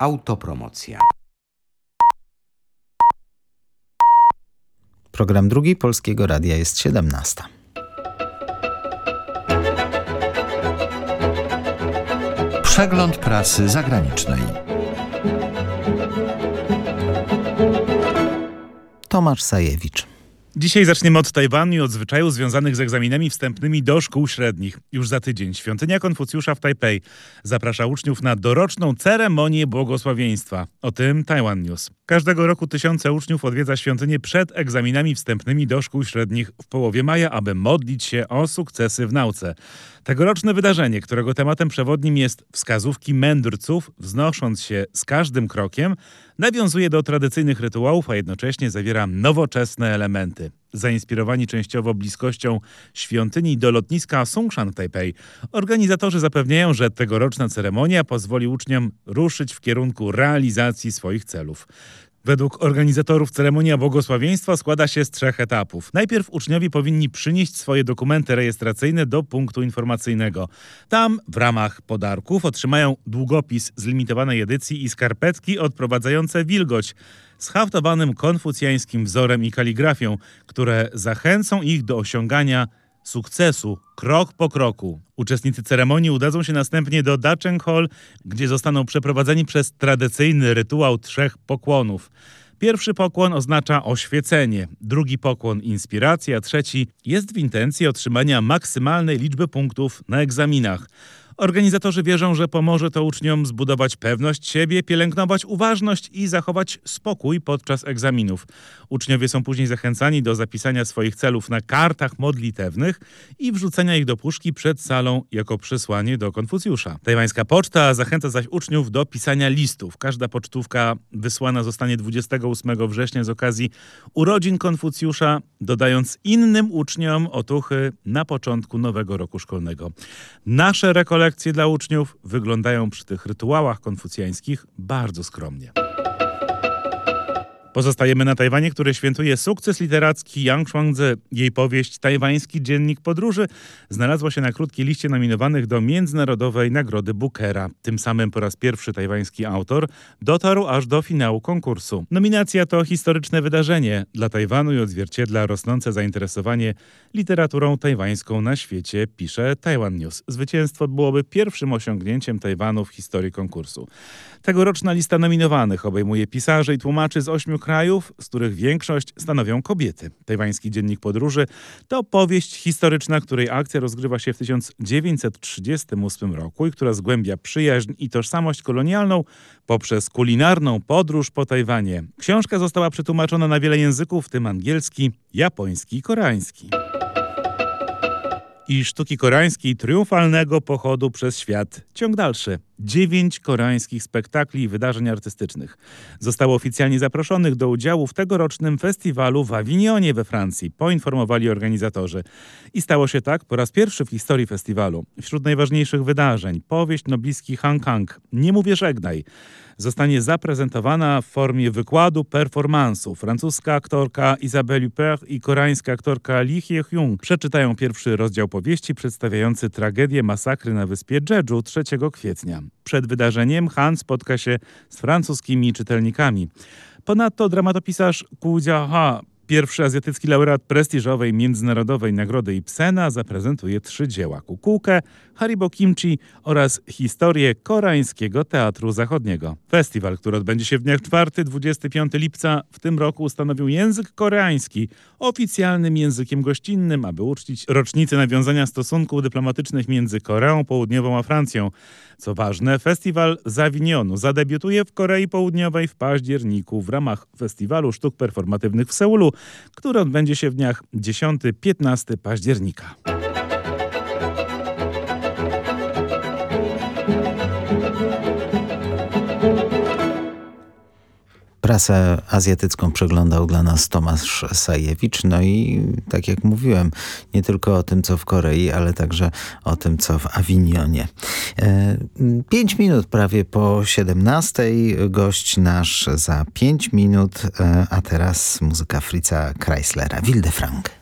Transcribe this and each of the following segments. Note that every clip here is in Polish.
Autopromocja. Program drugi Polskiego Radia jest 17. Przegląd prasy zagranicznej. Tomasz Sajewicz. Dzisiaj zaczniemy od Tajwanu i od zwyczajów związanych z egzaminami wstępnymi do szkół średnich. Już za tydzień świątynia Konfucjusza w Tajpej zaprasza uczniów na doroczną ceremonię błogosławieństwa. O tym Taiwan News. Każdego roku tysiące uczniów odwiedza świątynię przed egzaminami wstępnymi do szkół średnich w połowie maja, aby modlić się o sukcesy w nauce. Tegoroczne wydarzenie, którego tematem przewodnim jest wskazówki mędrców, wznosząc się z każdym krokiem, nawiązuje do tradycyjnych rytuałów, a jednocześnie zawiera nowoczesne elementy. Zainspirowani częściowo bliskością świątyni do lotniska Songshan w Taipei, organizatorzy zapewniają, że tegoroczna ceremonia pozwoli uczniom ruszyć w kierunku realizacji swoich celów. Według organizatorów ceremonia błogosławieństwa składa się z trzech etapów. Najpierw uczniowie powinni przynieść swoje dokumenty rejestracyjne do punktu informacyjnego. Tam w ramach podarków otrzymają długopis z limitowanej edycji i skarpetki odprowadzające wilgoć z haftowanym konfucjańskim wzorem i kaligrafią, które zachęcą ich do osiągania sukcesu krok po kroku. Uczestnicy ceremonii udadzą się następnie do Dacheng Hall, gdzie zostaną przeprowadzeni przez tradycyjny rytuał trzech pokłonów. Pierwszy pokłon oznacza oświecenie, drugi pokłon inspiracja, trzeci jest w intencji otrzymania maksymalnej liczby punktów na egzaminach. Organizatorzy wierzą, że pomoże to uczniom zbudować pewność siebie, pielęgnować uważność i zachować spokój podczas egzaminów. Uczniowie są później zachęcani do zapisania swoich celów na kartach modlitewnych i wrzucenia ich do puszki przed salą jako przesłanie do Konfucjusza. Tajwańska poczta zachęca zaś uczniów do pisania listów. Każda pocztówka wysłana zostanie 28 września z okazji urodzin Konfucjusza, dodając innym uczniom otuchy na początku nowego roku szkolnego. Nasze rekolekcje lekcje dla uczniów wyglądają przy tych rytuałach konfucjańskich bardzo skromnie. Pozostajemy na Tajwanie, który świętuje sukces literacki Yang Shuangzi. Jej powieść Tajwański Dziennik Podróży znalazła się na krótkiej liście nominowanych do Międzynarodowej Nagrody Bookera. Tym samym po raz pierwszy tajwański autor dotarł aż do finału konkursu. Nominacja to historyczne wydarzenie dla Tajwanu i odzwierciedla rosnące zainteresowanie literaturą tajwańską na świecie, pisze Taiwan News. Zwycięstwo byłoby pierwszym osiągnięciem Tajwanu w historii konkursu. Tegoroczna lista nominowanych obejmuje pisarzy i tłumaczy z ośmiu krajów, z których większość stanowią kobiety. Tajwański Dziennik Podróży to powieść historyczna, której akcja rozgrywa się w 1938 roku i która zgłębia przyjaźń i tożsamość kolonialną poprzez kulinarną podróż po Tajwanie. Książka została przetłumaczona na wiele języków, w tym angielski, japoński i koreański i sztuki koreańskiej triumfalnego pochodu przez świat. Ciąg dalszy. Dziewięć koreańskich spektakli i wydarzeń artystycznych zostało oficjalnie zaproszonych do udziału w tegorocznym festiwalu w Avignonie we Francji, poinformowali organizatorzy. I stało się tak po raz pierwszy w historii festiwalu. Wśród najważniejszych wydarzeń powieść nobliski Han Kang Nie mówię żegnaj zostanie zaprezentowana w formie wykładu performansu. Francuska aktorka Isabelle Huppert i koreańska aktorka Lee Hye-hyung przeczytają pierwszy rozdział powieści przedstawiający tragedię masakry na wyspie Jeju 3 kwietnia. Przed wydarzeniem Han spotka się z francuskimi czytelnikami. Ponadto dramatopisarz Ku Jia-ha Pierwszy azjatycki laureat prestiżowej międzynarodowej nagrody Ipsena zaprezentuje trzy dzieła: Kukułkę, Haribo Kimchi oraz historię koreańskiego teatru zachodniego. Festiwal, który odbędzie się w dniach 4-25 lipca w tym roku ustanowił język koreański oficjalnym językiem gościnnym, aby uczcić rocznicę nawiązania stosunków dyplomatycznych między Koreą Południową a Francją. Co ważne, festiwal Zawinionu zadebiutuje w Korei Południowej w październiku w ramach Festiwalu Sztuk Performatywnych w Seulu, który odbędzie się w dniach 10-15 października. Prasę azjatycką przeglądał dla nas Tomasz Sajewicz. No i tak jak mówiłem, nie tylko o tym, co w Korei, ale także o tym, co w Awinionie. E, pięć minut prawie po 17. Gość nasz za pięć minut, e, a teraz muzyka Fritza Chryslera, Wilde Frank.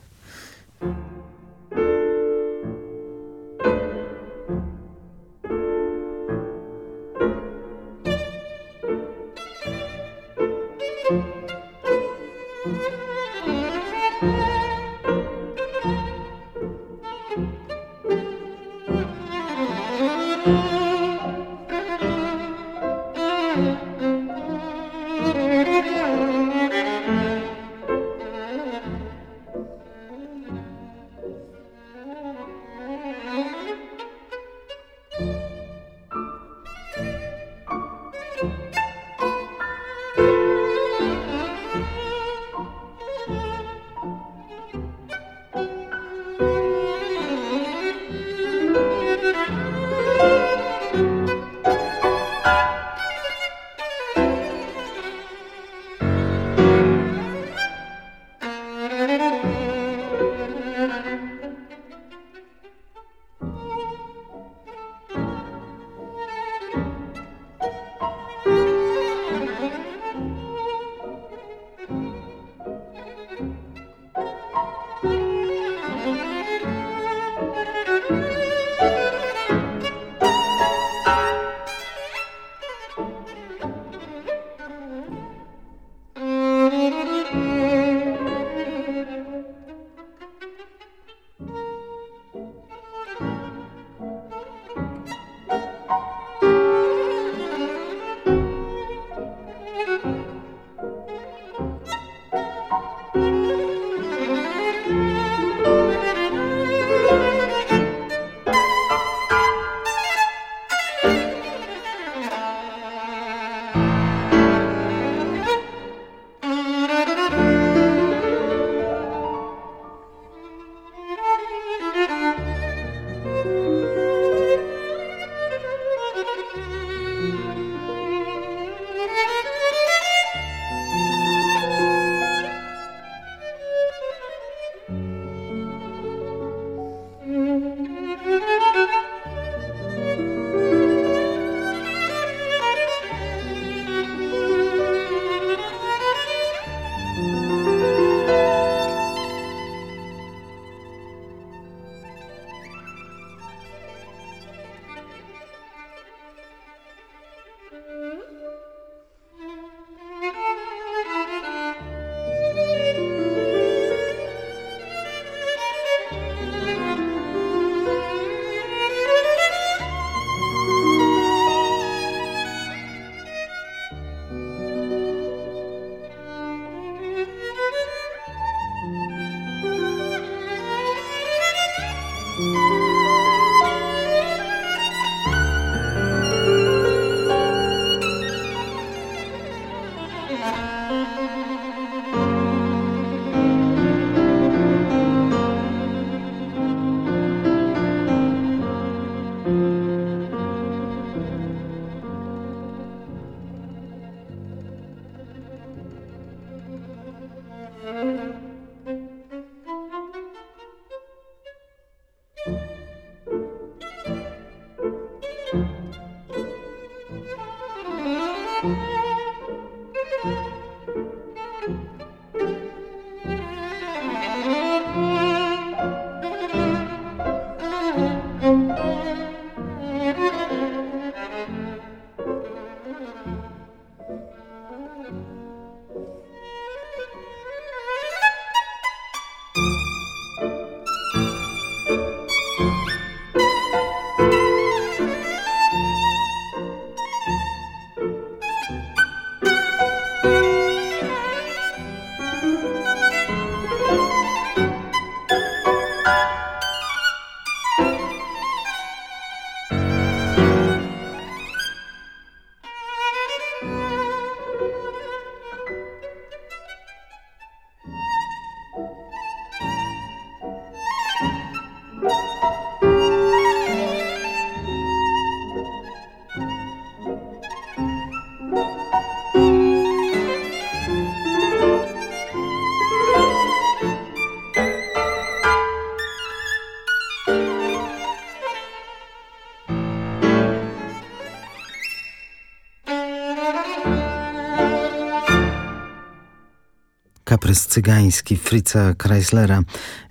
Cygański Fritza Chryslera.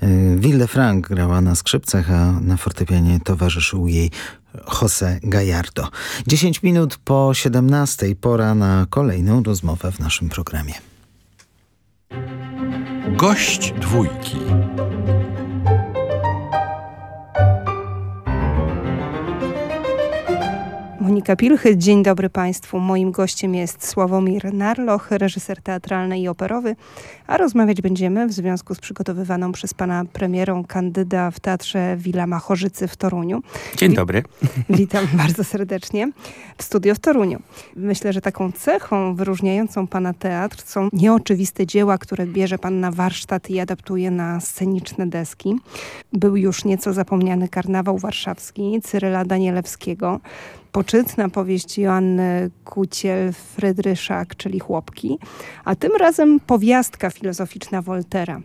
Y, Frank grała na skrzypcach, a na fortepianie towarzyszył jej Jose Gallardo. 10 minut po 17 pora na kolejną rozmowę w naszym programie. Gość dwójki. Pilchy. Dzień dobry Państwu. Moim gościem jest Sławomir Narloch, reżyser teatralny i operowy, a rozmawiać będziemy w związku z przygotowywaną przez Pana premierą Kandyda w Teatrze Villa Machorzycy w Toruniu. Dzień dobry. Witam bardzo serdecznie w studio w Toruniu. Myślę, że taką cechą wyróżniającą Pana teatr są nieoczywiste dzieła, które bierze Pan na warsztat i adaptuje na sceniczne deski. Był już nieco zapomniany karnawał warszawski Cyryla Danielewskiego, poczytna powieść Joanny Kuciel-Frydryszak, czyli Chłopki, a tym razem powiastka filozoficzna Woltera.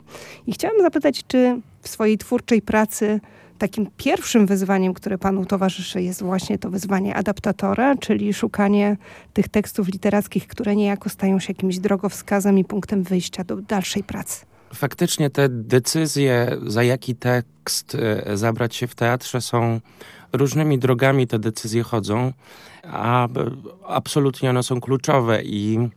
I chciałam zapytać, czy w swojej twórczej pracy takim pierwszym wyzwaniem, które panu towarzyszy, jest właśnie to wyzwanie adaptatora, czyli szukanie tych tekstów literackich, które niejako stają się jakimś drogowskazem i punktem wyjścia do dalszej pracy. Faktycznie te decyzje, za jaki tekst e, zabrać się w teatrze, są różnymi drogami te decyzje chodzą, a absolutnie one są kluczowe i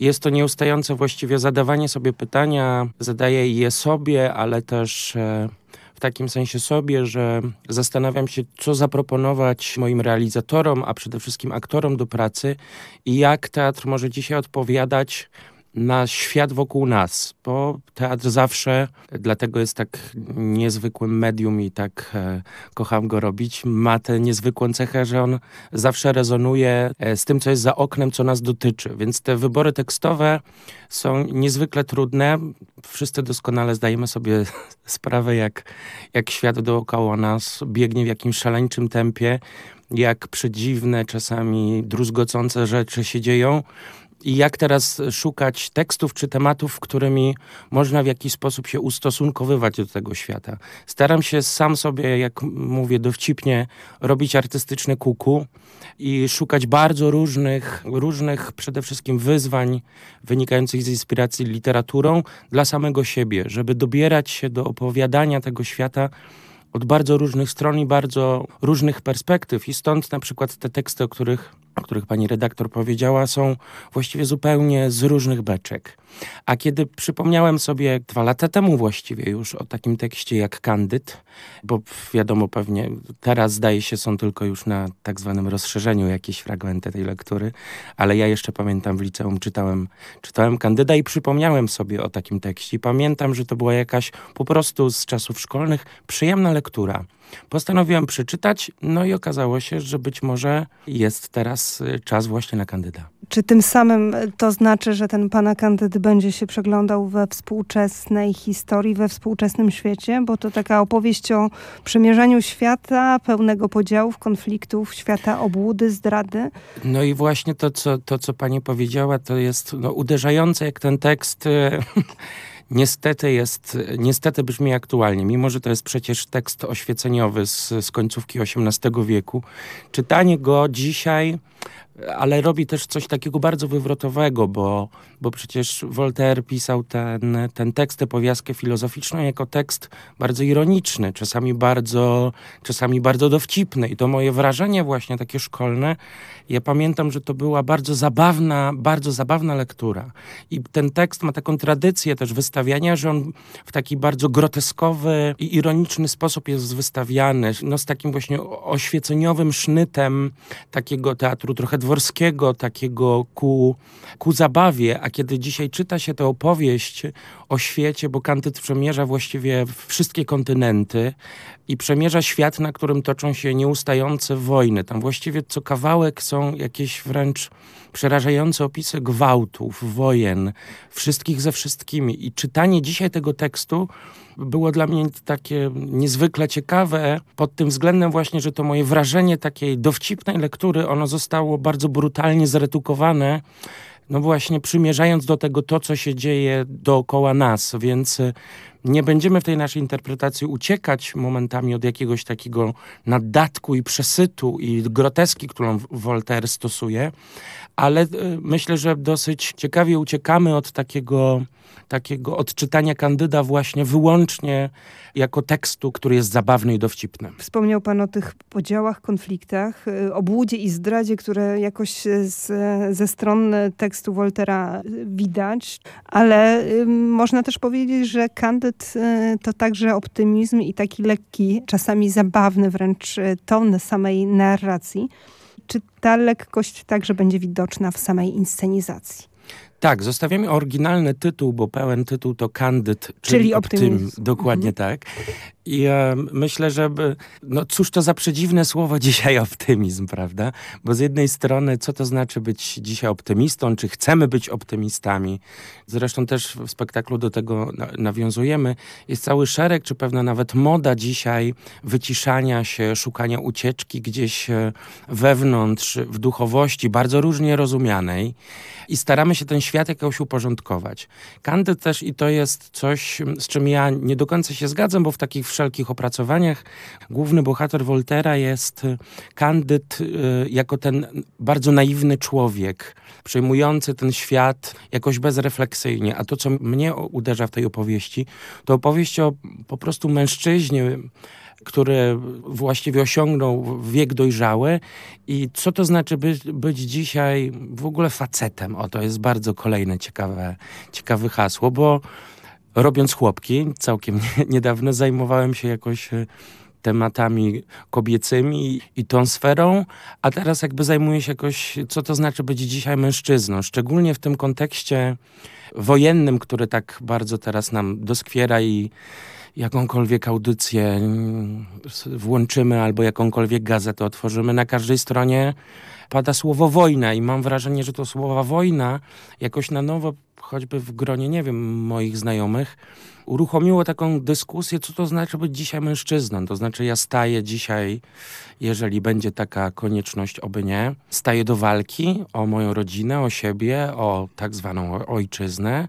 jest to nieustające właściwie zadawanie sobie pytania, zadaję je sobie, ale też e, w takim sensie sobie, że zastanawiam się, co zaproponować moim realizatorom, a przede wszystkim aktorom do pracy i jak teatr może dzisiaj odpowiadać na świat wokół nas, bo teatr zawsze, dlatego jest tak niezwykłym medium i tak e, kocham go robić, ma tę niezwykłą cechę, że on zawsze rezonuje e, z tym, co jest za oknem, co nas dotyczy. Więc te wybory tekstowe są niezwykle trudne. Wszyscy doskonale zdajemy sobie sprawę, jak, jak świat dookoła nas biegnie w jakimś szaleńczym tempie, jak przedziwne, czasami druzgocące rzeczy się dzieją i jak teraz szukać tekstów czy tematów, którymi można w jakiś sposób się ustosunkowywać do tego świata. Staram się sam sobie, jak mówię dowcipnie, robić artystyczne kuku i szukać bardzo różnych, różnych przede wszystkim wyzwań wynikających z inspiracji literaturą dla samego siebie, żeby dobierać się do opowiadania tego świata od bardzo różnych stron i bardzo różnych perspektyw. I stąd na przykład te teksty, o których o których pani redaktor powiedziała, są właściwie zupełnie z różnych beczek. A kiedy przypomniałem sobie dwa lata temu właściwie już o takim tekście jak Kandyd, bo wiadomo pewnie teraz zdaje się są tylko już na tak zwanym rozszerzeniu jakieś fragmenty tej lektury, ale ja jeszcze pamiętam w liceum czytałem, czytałem Kandyda i przypomniałem sobie o takim tekście. Pamiętam, że to była jakaś po prostu z czasów szkolnych przyjemna lektura. Postanowiłem przeczytać, no i okazało się, że być może jest teraz y, czas właśnie na kandyda. Czy tym samym to znaczy, że ten pana kandyd będzie się przeglądał we współczesnej historii, we współczesnym świecie? Bo to taka opowieść o przemierzaniu świata pełnego podziałów, konfliktów, świata obłudy, zdrady. No i właśnie to, co, to, co pani powiedziała, to jest no, uderzające, jak ten tekst y, niestety jest, niestety brzmi aktualnie, mimo że to jest przecież tekst oświeceniowy z, z końcówki XVIII wieku. Czytanie go dzisiaj ale robi też coś takiego bardzo wywrotowego, bo, bo przecież Voltaire pisał ten, ten tekst, tę powiastkę filozoficzną jako tekst bardzo ironiczny, czasami bardzo, czasami bardzo dowcipny. I to moje wrażenie właśnie takie szkolne, ja pamiętam, że to była bardzo zabawna, bardzo zabawna lektura. I ten tekst ma taką tradycję też wystawiania, że on w taki bardzo groteskowy i ironiczny sposób jest wystawiany, no z takim właśnie oświeceniowym sznytem takiego teatru trochę dworskiego, takiego ku, ku zabawie, a kiedy dzisiaj czyta się tę opowieść o świecie, bo Kantyt przemierza właściwie wszystkie kontynenty i przemierza świat, na którym toczą się nieustające wojny. Tam właściwie co kawałek są jakieś wręcz przerażające opisy gwałtów, wojen, wszystkich ze wszystkimi. I czytanie dzisiaj tego tekstu było dla mnie takie niezwykle ciekawe pod tym względem właśnie, że to moje wrażenie takiej dowcipnej lektury, ono zostało bardzo brutalnie zredukowane no właśnie przymierzając do tego to, co się dzieje dookoła nas, więc y, nie będziemy w tej naszej interpretacji uciekać momentami od jakiegoś takiego naddatku i przesytu i groteski, którą Voltaire stosuje, ale y, myślę, że dosyć ciekawie uciekamy od takiego, takiego odczytania Kandyda właśnie wyłącznie jako tekstu, który jest zabawny i dowcipny. Wspomniał pan o tych podziałach, konfliktach, y, o błudzie i zdradzie, które jakoś z, ze stron tekstu Woltera widać, ale można też powiedzieć, że Kandyd to także optymizm i taki lekki, czasami zabawny wręcz ton samej narracji. Czy ta lekkość także będzie widoczna w samej inscenizacji? Tak, zostawiamy oryginalny tytuł, bo pełen tytuł to Candid, czyli, czyli optymizm. optymizm. Dokładnie mhm. tak. I e, myślę, że no cóż to za przedziwne słowo dzisiaj optymizm, prawda? Bo z jednej strony, co to znaczy być dzisiaj optymistą, czy chcemy być optymistami? Zresztą też w spektaklu do tego nawiązujemy. Jest cały szereg, czy pewna nawet moda dzisiaj wyciszania się, szukania ucieczki gdzieś e, wewnątrz, w duchowości, bardzo różnie rozumianej i staramy się ten świat jakoś uporządkować. Kandyd też, i to jest coś, z czym ja nie do końca się zgadzam, bo w takich wszelkich opracowaniach główny bohater Voltera jest Kandyd y, jako ten bardzo naiwny człowiek, przejmujący ten świat jakoś bezrefleksyjnie. A to, co mnie uderza w tej opowieści, to opowieść o po prostu mężczyźnie, który właściwie osiągnął wiek dojrzały i co to znaczy być, być dzisiaj w ogóle facetem. O, to jest bardzo kolejne ciekawe, ciekawe hasło, bo robiąc chłopki, całkiem niedawno zajmowałem się jakoś e, tematami kobiecymi i tą sferą, a teraz jakby zajmuję się jakoś, co to znaczy być dzisiaj mężczyzną, szczególnie w tym kontekście wojennym, który tak bardzo teraz nam doskwiera i jakąkolwiek audycję mm, włączymy albo jakąkolwiek gazetę otworzymy, na każdej stronie pada słowo wojna i mam wrażenie, że to słowa wojna jakoś na nowo choćby w gronie, nie wiem, moich znajomych, uruchomiło taką dyskusję, co to znaczy być dzisiaj mężczyzną. To znaczy ja staję dzisiaj, jeżeli będzie taka konieczność, oby nie, staję do walki o moją rodzinę, o siebie, o tak zwaną ojczyznę.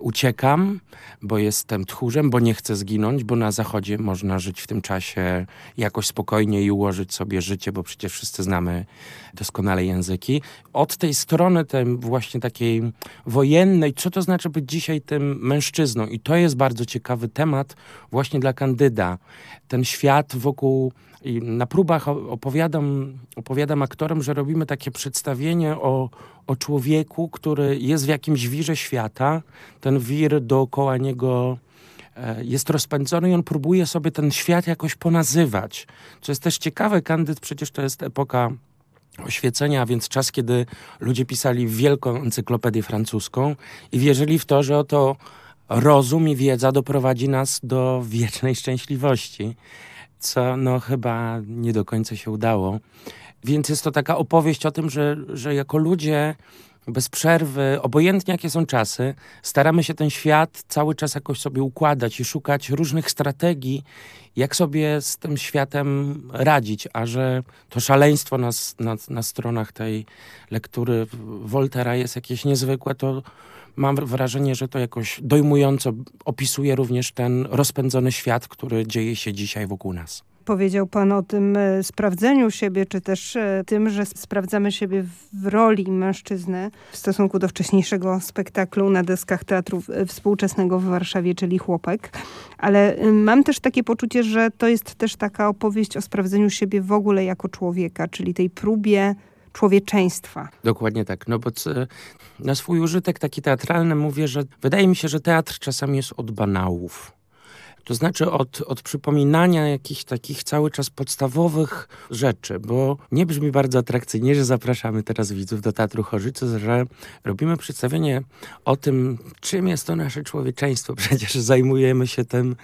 Uciekam, bo jestem tchórzem, bo nie chcę zginąć, bo na zachodzie można żyć w tym czasie jakoś spokojnie i ułożyć sobie życie, bo przecież wszyscy znamy doskonale języki. Od tej strony tej właśnie takiej wojennej, co to znaczy być dzisiaj tym mężczyzną? I to jest bardzo ciekawy temat właśnie dla kandyda. Ten świat wokół i na próbach opowiadam, opowiadam aktorom, że robimy takie przedstawienie o, o człowieku, który jest w jakimś wirze świata. Ten wir dookoła niego e, jest rozpędzony i on próbuje sobie ten świat jakoś ponazywać. Co jest też ciekawe, Kandyd przecież to jest epoka oświecenia, a więc czas, kiedy ludzie pisali wielką encyklopedię francuską i wierzyli w to, że oto rozum i wiedza doprowadzi nas do wiecznej szczęśliwości, co no chyba nie do końca się udało. Więc jest to taka opowieść o tym, że, że jako ludzie bez przerwy, obojętnie jakie są czasy, staramy się ten świat cały czas jakoś sobie układać i szukać różnych strategii, jak sobie z tym światem radzić, a że to szaleństwo na, na, na stronach tej lektury Voltera jest jakieś niezwykłe, to mam wrażenie, że to jakoś dojmująco opisuje również ten rozpędzony świat, który dzieje się dzisiaj wokół nas. Powiedział pan o tym e, sprawdzeniu siebie, czy też e, tym, że sprawdzamy siebie w roli mężczyzny w stosunku do wcześniejszego spektaklu na deskach teatru współczesnego w Warszawie, czyli Chłopek. Ale mam też takie poczucie, że to jest też taka opowieść o sprawdzeniu siebie w ogóle jako człowieka, czyli tej próbie człowieczeństwa. Dokładnie tak, no bo na swój użytek taki teatralny mówię, że wydaje mi się, że teatr czasami jest od banałów. To znaczy od, od przypominania jakichś takich cały czas podstawowych rzeczy, bo nie brzmi bardzo atrakcyjnie, że zapraszamy teraz widzów do Teatru Chorzycy, że robimy przedstawienie o tym, czym jest to nasze człowieczeństwo. Przecież zajmujemy się tym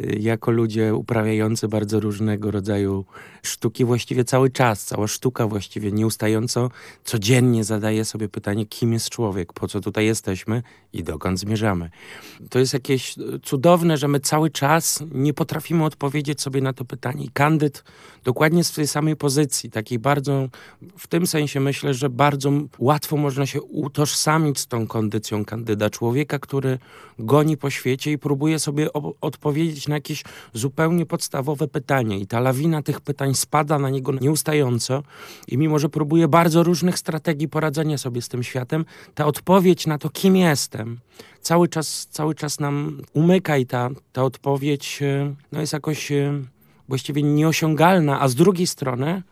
Y, jako ludzie uprawiający bardzo różnego rodzaju sztuki właściwie cały czas, cała sztuka właściwie nieustająco codziennie zadaje sobie pytanie, kim jest człowiek, po co tutaj jesteśmy i dokąd zmierzamy. To jest jakieś y, cudowne, że my cały czas nie potrafimy odpowiedzieć sobie na to pytanie. I kandyd dokładnie z tej samej pozycji, takiej bardzo, w tym sensie myślę, że bardzo łatwo można się utożsamić z tą kondycją kandyda, człowieka, który goni po świecie i próbuje sobie odpowiedzieć na jakieś zupełnie podstawowe pytanie i ta lawina tych pytań spada na niego nieustająco i mimo, że próbuje bardzo różnych strategii poradzenia sobie z tym światem, ta odpowiedź na to, kim jestem, cały czas, cały czas nam umyka i ta, ta odpowiedź e, no, jest jakoś e, właściwie nieosiągalna, a z drugiej strony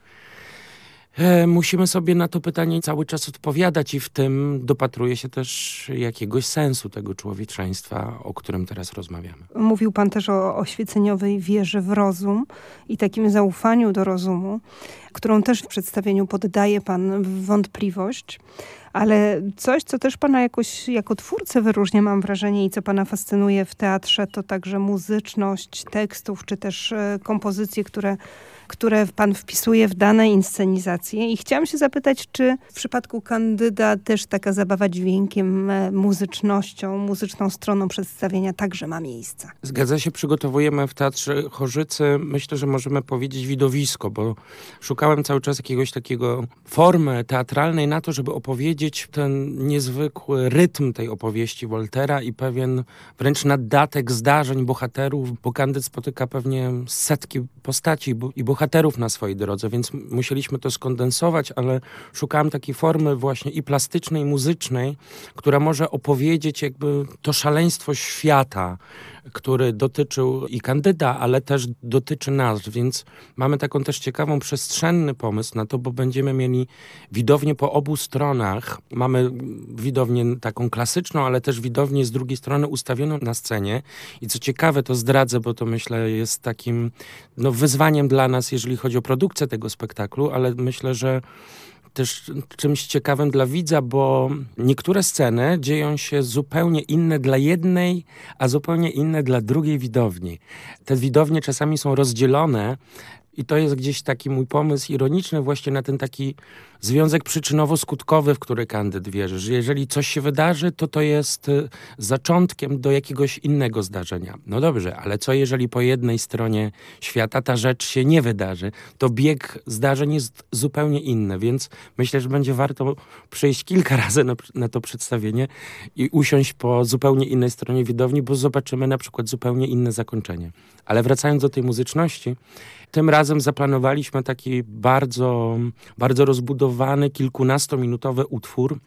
E, musimy sobie na to pytanie cały czas odpowiadać i w tym dopatruje się też jakiegoś sensu tego człowieczeństwa, o którym teraz rozmawiamy. Mówił pan też o oświeceniowej wierze w rozum i takim zaufaniu do rozumu, którą też w przedstawieniu poddaje pan w wątpliwość. Ale coś, co też pana jakoś jako twórcę wyróżnia, mam wrażenie, i co pana fascynuje w teatrze, to także muzyczność tekstów, czy też e, kompozycje, które które pan wpisuje w dane inscenizacje. I chciałam się zapytać, czy w przypadku Kandyda też taka zabawa dźwiękiem, e, muzycznością, muzyczną stroną przedstawienia także ma miejsce? Zgadza się, przygotowujemy w Teatrze Chorzycy, myślę, że możemy powiedzieć widowisko, bo szukałem cały czas jakiegoś takiego formy teatralnej na to, żeby opowiedzieć ten niezwykły rytm tej opowieści Woltera i pewien wręcz naddatek zdarzeń bohaterów, bo Kandyd spotyka pewnie setki postaci i bohaterów bohaterów na swojej drodze, więc musieliśmy to skondensować, ale szukałem takiej formy właśnie i plastycznej, i muzycznej, która może opowiedzieć jakby to szaleństwo świata, który dotyczył i kandyda, ale też dotyczy nas, więc mamy taką też ciekawą przestrzenny pomysł na to, bo będziemy mieli widownię po obu stronach. Mamy widownię taką klasyczną, ale też widownię z drugiej strony ustawioną na scenie i co ciekawe, to zdradzę, bo to myślę jest takim no, wyzwaniem dla nas, jeżeli chodzi o produkcję tego spektaklu, ale myślę, że też czymś ciekawym dla widza, bo niektóre sceny dzieją się zupełnie inne dla jednej, a zupełnie inne dla drugiej widowni. Te widownie czasami są rozdzielone i to jest gdzieś taki mój pomysł ironiczny właśnie na ten taki związek przyczynowo-skutkowy, w który kandyd wierzy, że jeżeli coś się wydarzy, to to jest y, zaczątkiem do jakiegoś innego zdarzenia. No dobrze, ale co jeżeli po jednej stronie świata ta rzecz się nie wydarzy? To bieg zdarzeń jest zupełnie inny, więc myślę, że będzie warto przejść kilka razy na, na to przedstawienie i usiąść po zupełnie innej stronie widowni, bo zobaczymy na przykład zupełnie inne zakończenie. Ale wracając do tej muzyczności, tym razem zaplanowaliśmy taki bardzo, bardzo rozbudowany, kilkunastominutowy utwór,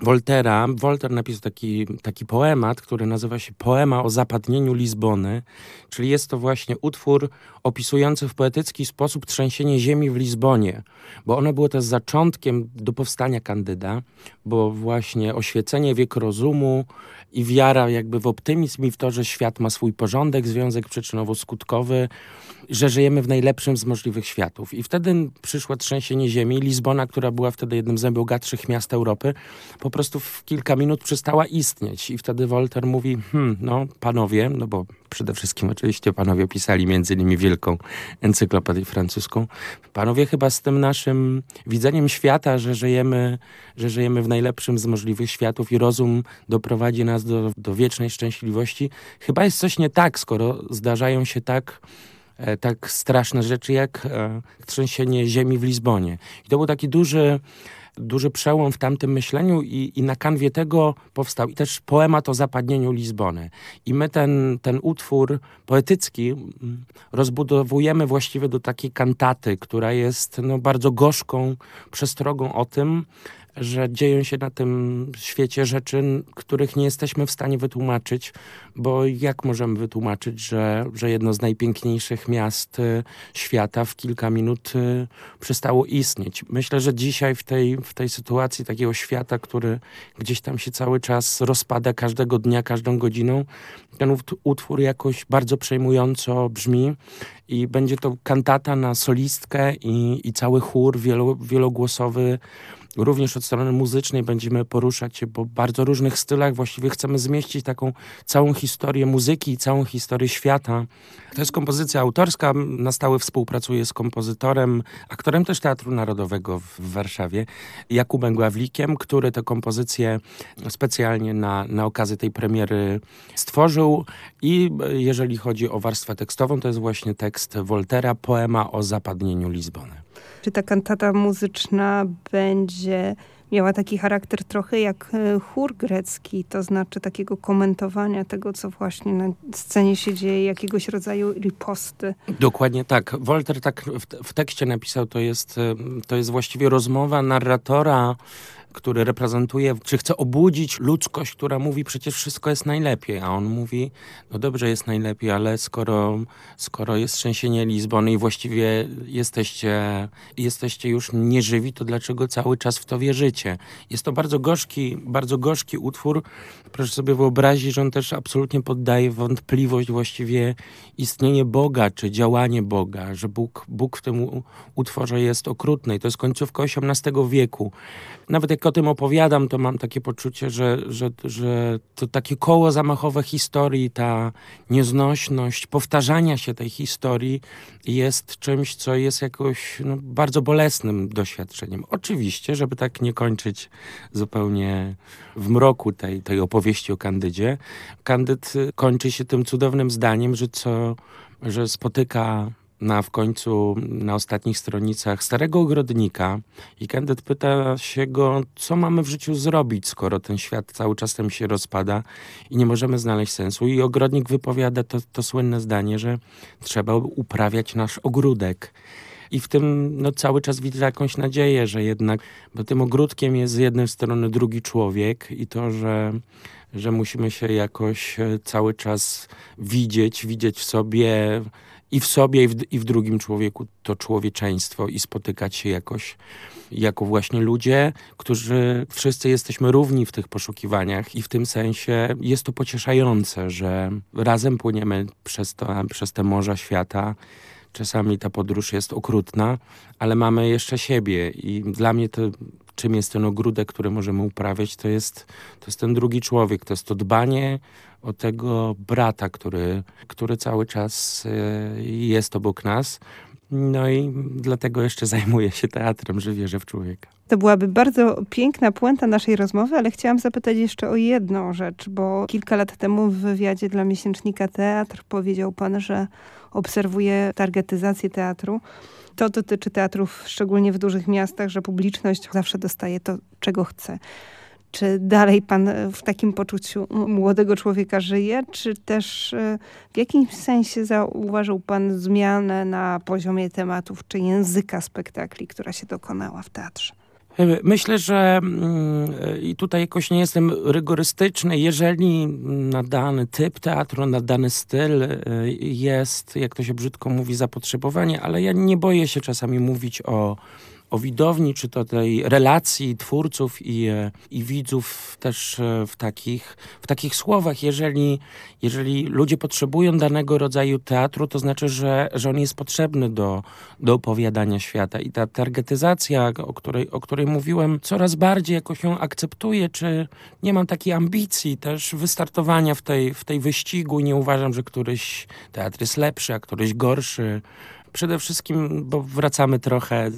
Voltera. Volter napisał taki, taki poemat, który nazywa się Poema o zapadnieniu Lizbony, czyli jest to właśnie utwór opisujący w poetycki sposób trzęsienie ziemi w Lizbonie, bo ono było też zaczątkiem do powstania Kandyda, bo właśnie oświecenie wiek rozumu i wiara jakby w optymizm i w to, że świat ma swój porządek, związek przyczynowo-skutkowy, że żyjemy w najlepszym z możliwych światów. I wtedy przyszło trzęsienie ziemi. Lizbona, która była wtedy jednym z najbogatszych miast Europy, po prostu w kilka minut przestała istnieć. I wtedy Voltaire mówi, hmm, no panowie, no bo przede wszystkim oczywiście panowie pisali między innymi wielką encyklopedię francuską. Panowie chyba z tym naszym widzeniem świata, że żyjemy, że żyjemy w najlepszym z możliwych światów i rozum doprowadzi nas do, do wiecznej szczęśliwości. Chyba jest coś nie tak, skoro zdarzają się tak E, tak straszne rzeczy jak e, trzęsienie ziemi w Lizbonie. I to był taki duży duży przełom w tamtym myśleniu i, i na kanwie tego powstał i też poemat o zapadnieniu Lizbony. I my ten, ten utwór poetycki mm, rozbudowujemy właściwie do takiej kantaty, która jest no, bardzo gorzką przestrogą o tym, że dzieją się na tym świecie rzeczy, których nie jesteśmy w stanie wytłumaczyć, bo jak możemy wytłumaczyć, że, że jedno z najpiękniejszych miast y, świata w kilka minut y, przestało istnieć? Myślę, że dzisiaj w tej, w tej sytuacji takiego świata, który gdzieś tam się cały czas rozpada każdego dnia, każdą godziną, ten utwór jakoś bardzo przejmująco brzmi i będzie to kantata na solistkę i, i cały chór wielo, wielogłosowy Również od strony muzycznej będziemy poruszać się po bardzo różnych stylach. Właściwie chcemy zmieścić taką całą historię muzyki i całą historię świata. To jest kompozycja autorska. Na stałe współpracuję z kompozytorem, aktorem też Teatru Narodowego w Warszawie, Jakubem Gławlikiem, który tę kompozycję specjalnie na, na okazję tej premiery stworzył. I jeżeli chodzi o warstwę tekstową, to jest właśnie tekst Woltera, poema o zapadnieniu Lizbony. Czy ta kantata muzyczna będzie miała taki charakter trochę jak e, chór grecki, to znaczy takiego komentowania tego, co właśnie na scenie się dzieje, jakiegoś rodzaju riposty. Dokładnie tak. Wolter tak w, w tekście napisał, to jest, e, to jest właściwie rozmowa narratora który reprezentuje, czy chce obudzić ludzkość, która mówi przecież wszystko jest najlepiej, a on mówi, no dobrze jest najlepiej, ale skoro, skoro jest trzęsienie Lizbony i właściwie jesteście, jesteście już nieżywi, to dlaczego cały czas w to wierzycie? Jest to bardzo gorzki, bardzo gorzki utwór. Proszę sobie wyobrazić, że on też absolutnie poddaje wątpliwość właściwie istnienie Boga, czy działanie Boga, że Bóg, Bóg w tym utworze jest okrutny. I to jest końcówka XVIII wieku. Nawet jak o tym opowiadam, to mam takie poczucie, że, że, że to takie koło zamachowe historii, ta nieznośność powtarzania się tej historii jest czymś, co jest jakoś no, bardzo bolesnym doświadczeniem. Oczywiście, żeby tak nie kończyć zupełnie w mroku tej, tej opowieści o Kandydzie. Kandyd kończy się tym cudownym zdaniem, że co, że spotyka na w końcu na ostatnich stronicach Starego Ogrodnika i kandydat pyta się go, co mamy w życiu zrobić, skoro ten świat cały czas tam się rozpada i nie możemy znaleźć sensu. I ogrodnik wypowiada to, to słynne zdanie, że trzeba uprawiać nasz ogródek. I w tym no, cały czas widzę jakąś nadzieję, że jednak, bo tym ogródkiem jest z jednej strony drugi człowiek i to, że, że musimy się jakoś e, cały czas widzieć, widzieć w sobie i w sobie, i w, i w drugim człowieku to człowieczeństwo i spotykać się jakoś jako właśnie ludzie, którzy wszyscy jesteśmy równi w tych poszukiwaniach i w tym sensie jest to pocieszające, że razem płyniemy przez, to, przez te morza świata. Czasami ta podróż jest okrutna, ale mamy jeszcze siebie i dla mnie to czym jest ten ogródek, który możemy uprawiać, to jest, to jest ten drugi człowiek, to jest to dbanie o tego brata, który, który cały czas e, jest obok nas. No i dlatego jeszcze zajmuję się teatrem, że wierzę w człowieka. To byłaby bardzo piękna puenta naszej rozmowy, ale chciałam zapytać jeszcze o jedną rzecz, bo kilka lat temu w wywiadzie dla miesięcznika Teatr powiedział pan, że obserwuje targetyzację teatru. To dotyczy teatrów szczególnie w dużych miastach, że publiczność zawsze dostaje to, czego chce. Czy dalej pan w takim poczuciu młodego człowieka żyje, czy też e, w jakimś sensie zauważył pan zmianę na poziomie tematów czy języka spektakli, która się dokonała w teatrze? Myślę, że mm, i tutaj jakoś nie jestem rygorystyczny, jeżeli na dany typ teatru, na dany styl e, jest, jak to się brzydko mówi, zapotrzebowanie, ale ja nie boję się czasami mówić o o widowni, czy to tej relacji twórców i, e, i widzów też e, w takich, w takich słowach. Jeżeli, jeżeli ludzie potrzebują danego rodzaju teatru, to znaczy, że, że on jest potrzebny do, do opowiadania świata. I ta targetyzacja, o której, o której mówiłem, coraz bardziej jakoś ją akceptuję, czy nie mam takiej ambicji też wystartowania w tej, w tej wyścigu nie uważam, że któryś teatr jest lepszy, a któryś gorszy Przede wszystkim, bo wracamy trochę,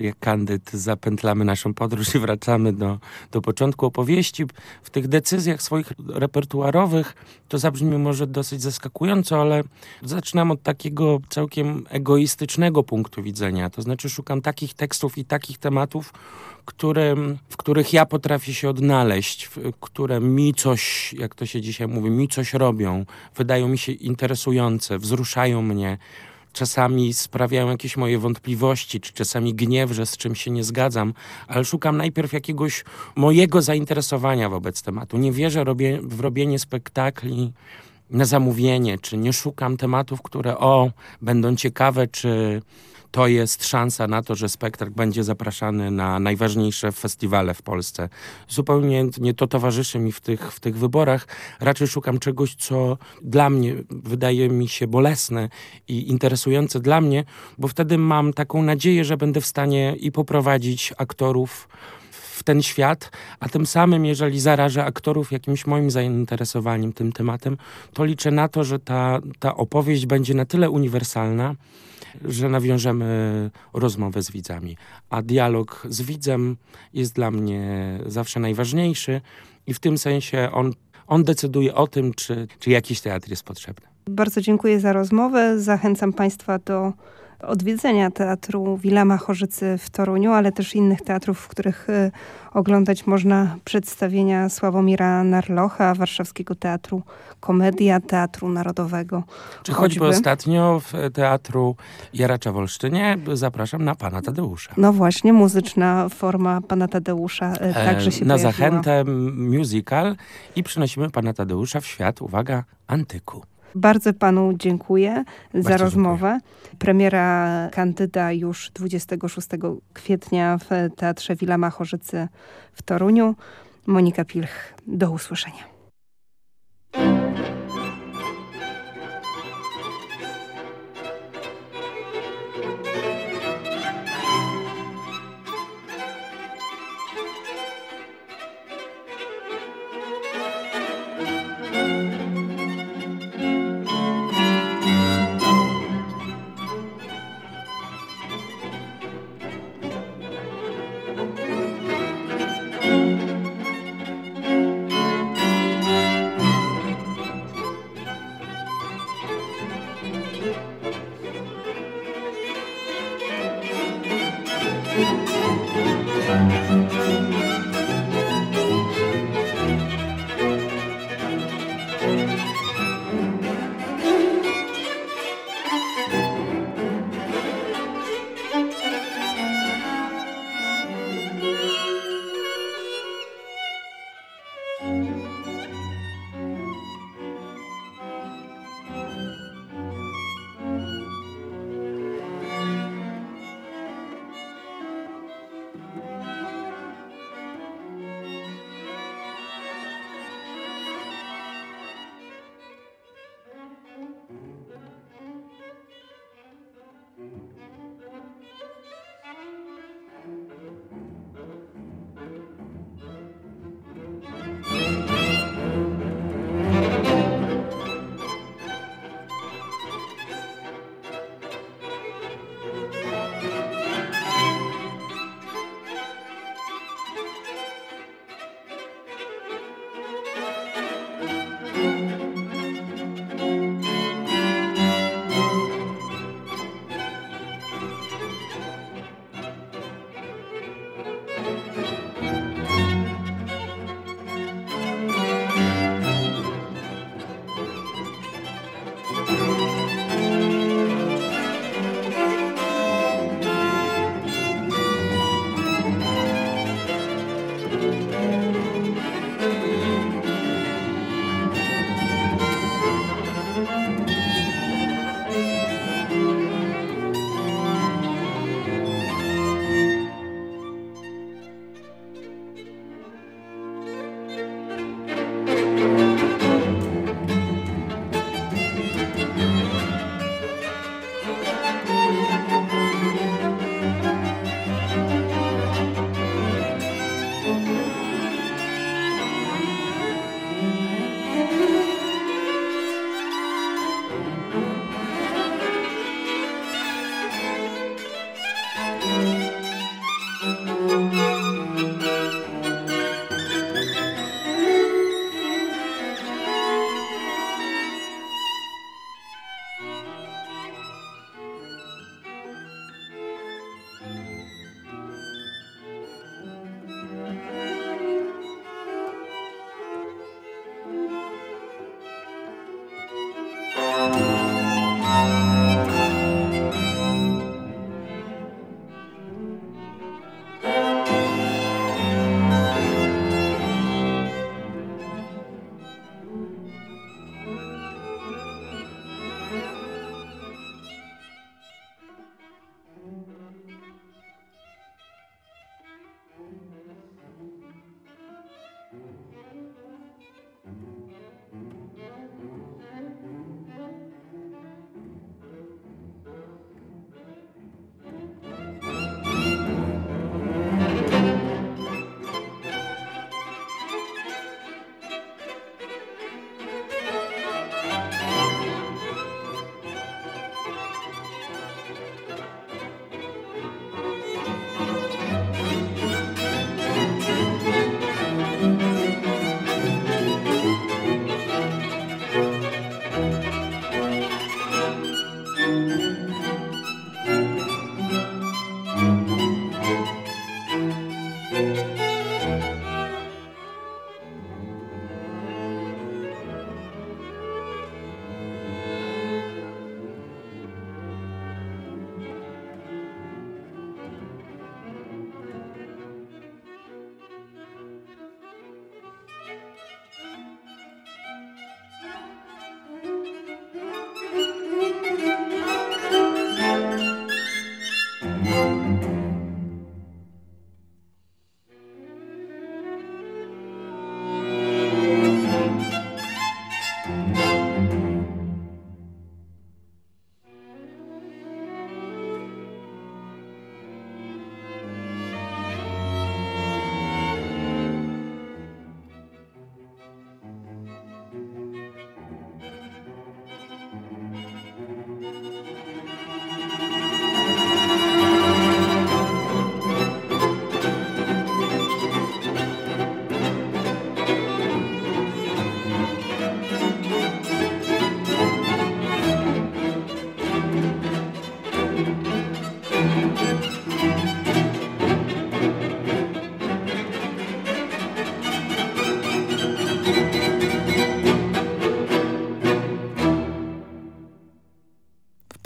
jak kandyt, zapętlamy naszą podróż i wracamy do, do początku opowieści. W tych decyzjach swoich repertuarowych to zabrzmi może dosyć zaskakująco, ale zaczynam od takiego całkiem egoistycznego punktu widzenia. To znaczy szukam takich tekstów i takich tematów, które, w których ja potrafię się odnaleźć, które mi coś, jak to się dzisiaj mówi, mi coś robią, wydają mi się interesujące, wzruszają mnie czasami sprawiają jakieś moje wątpliwości, czy czasami gniew, że z czym się nie zgadzam, ale szukam najpierw jakiegoś mojego zainteresowania wobec tematu. Nie wierzę w robienie spektakli na zamówienie, czy nie szukam tematów, które o, będą ciekawe, czy to jest szansa na to, że spektakl będzie zapraszany na najważniejsze festiwale w Polsce. Zupełnie nie to towarzyszy mi w tych, w tych wyborach. Raczej szukam czegoś, co dla mnie wydaje mi się bolesne i interesujące dla mnie, bo wtedy mam taką nadzieję, że będę w stanie i poprowadzić aktorów w ten świat, a tym samym, jeżeli zarażę aktorów jakimś moim zainteresowaniem tym tematem, to liczę na to, że ta, ta opowieść będzie na tyle uniwersalna, że nawiążemy rozmowę z widzami. A dialog z widzem jest dla mnie zawsze najważniejszy i w tym sensie on, on decyduje o tym, czy, czy jakiś teatr jest potrzebny. Bardzo dziękuję za rozmowę. Zachęcam Państwa do odwiedzenia teatru Wilama Chorzycy w Toruniu, ale też innych teatrów, w których y, oglądać można przedstawienia Sławomira Narlocha, Warszawskiego Teatru Komedia, Teatru Narodowego. Czy choćby, choćby ostatnio w Teatru Jaracza w Olsztynie zapraszam na Pana Tadeusza. No właśnie, muzyczna forma Pana Tadeusza y, także się Na pojawiła. zachętę musical i przynosimy Pana Tadeusza w świat, uwaga, antyku. Bardzo panu dziękuję Bardzo za rozmowę. Dziękuję. Premiera Kandyda już 26 kwietnia w Teatrze Wilama Chorzycy w Toruniu. Monika Pilch, do usłyszenia.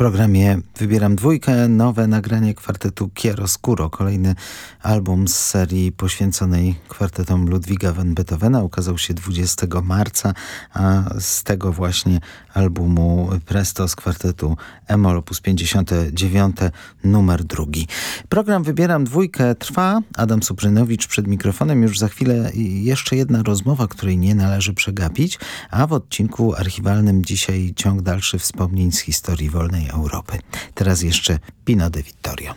Programie wybieram dwójkę, nowe nagranie kwartetu Chiaroscuro, kolejny album z serii poświęconej kwartetom Ludwiga van Beethovena. Ukazał się 20 marca, a z tego właśnie albumu Presto z kwartetu Emol op. 59 numer drugi. Program Wybieram dwójkę trwa. Adam Suprynowicz przed mikrofonem. Już za chwilę jeszcze jedna rozmowa, której nie należy przegapić, a w odcinku archiwalnym dzisiaj ciąg dalszy wspomnień z historii wolnej Europy. Teraz jeszcze Pino de Vittorio.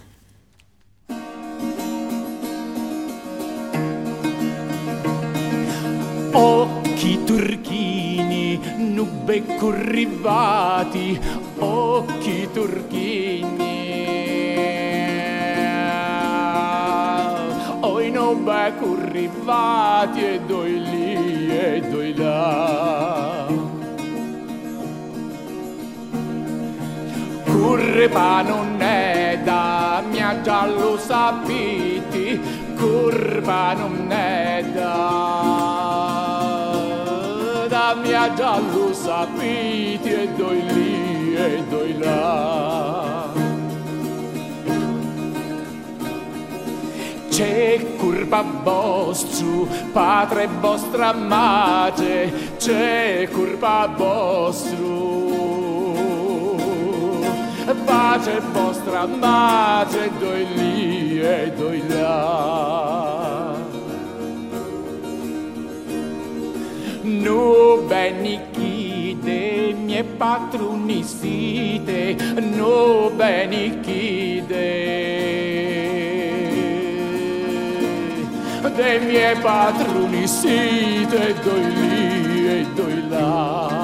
Occhi turchini, nubbe currivati, occhi turchini. Oi nubbe currivati e doi lì e doi là. Curva non è da mia giallo sapiti, curva non è da, da mia giallo sapiti. E doi lì e doi là. C'è curva vostro, padre vostra madre, c'è curva vostro pace vostra madre doi lì e doi là. Nu benichide mie patruni site nu benichide de mie patruni site doi lì e doi là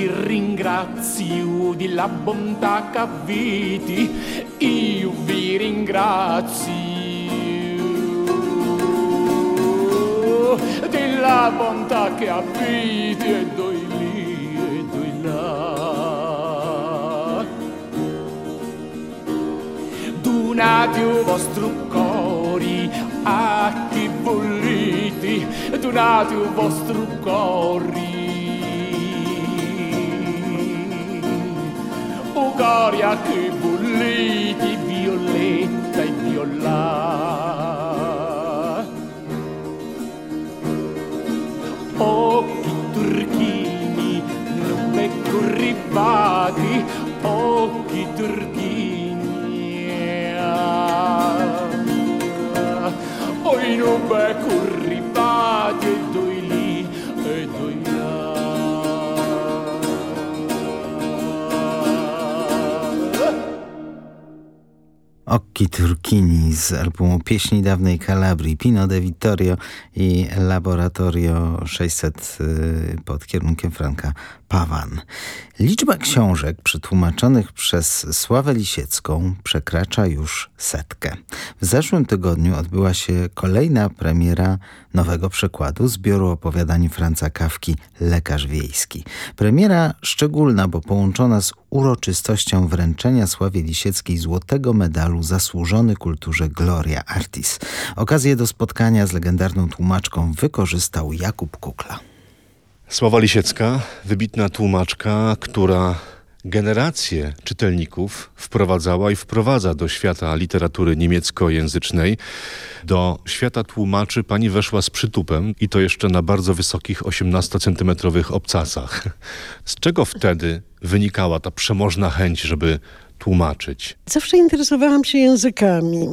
vi ringrazio della bontà che avete, io vi ringrazio della bontà che avete e doi lì e doi là. Donate i vostri cori a chi volete, donate i vostri cori Ugaria che bolliti violetta e viola. Occhi turchini non becco ribati occhi turchini a Occhi Turkini z albumu Pieśni dawnej Kalabrii, Pino de Vittorio i Laboratorio 600 y, pod kierunkiem Franka Pawan. Liczba książek przetłumaczonych przez Sławę Lisiecką przekracza już setkę. W zeszłym tygodniu odbyła się kolejna premiera nowego przekładu zbioru opowiadań Franca Kawki Lekarz Wiejski. Premiera szczególna, bo połączona z uroczystością wręczenia Sławie Lisieckiej złotego medalu zasłużony kulturze Gloria Artis. Okazję do spotkania z legendarną tłumaczką wykorzystał Jakub Kukla. Sława Lisiecka, wybitna tłumaczka, która generację czytelników wprowadzała i wprowadza do świata literatury niemieckojęzycznej. Do świata tłumaczy pani weszła z przytupem i to jeszcze na bardzo wysokich 18-centymetrowych obcasach. Z czego wtedy wynikała ta przemożna chęć, żeby tłumaczyć? Zawsze interesowałam się językami.